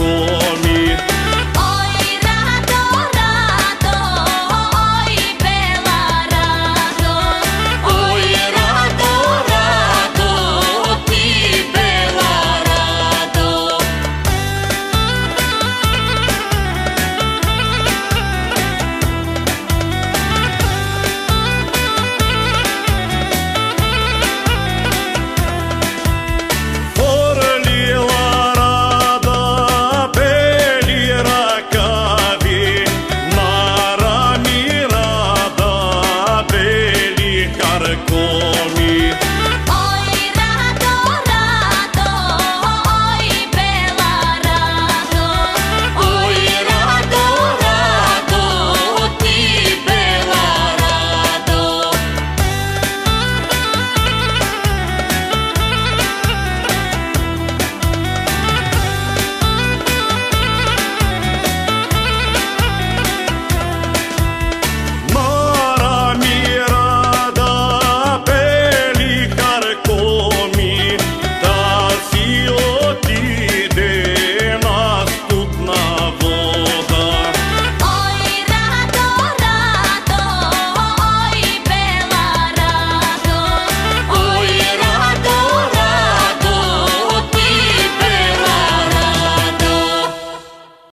school. all right.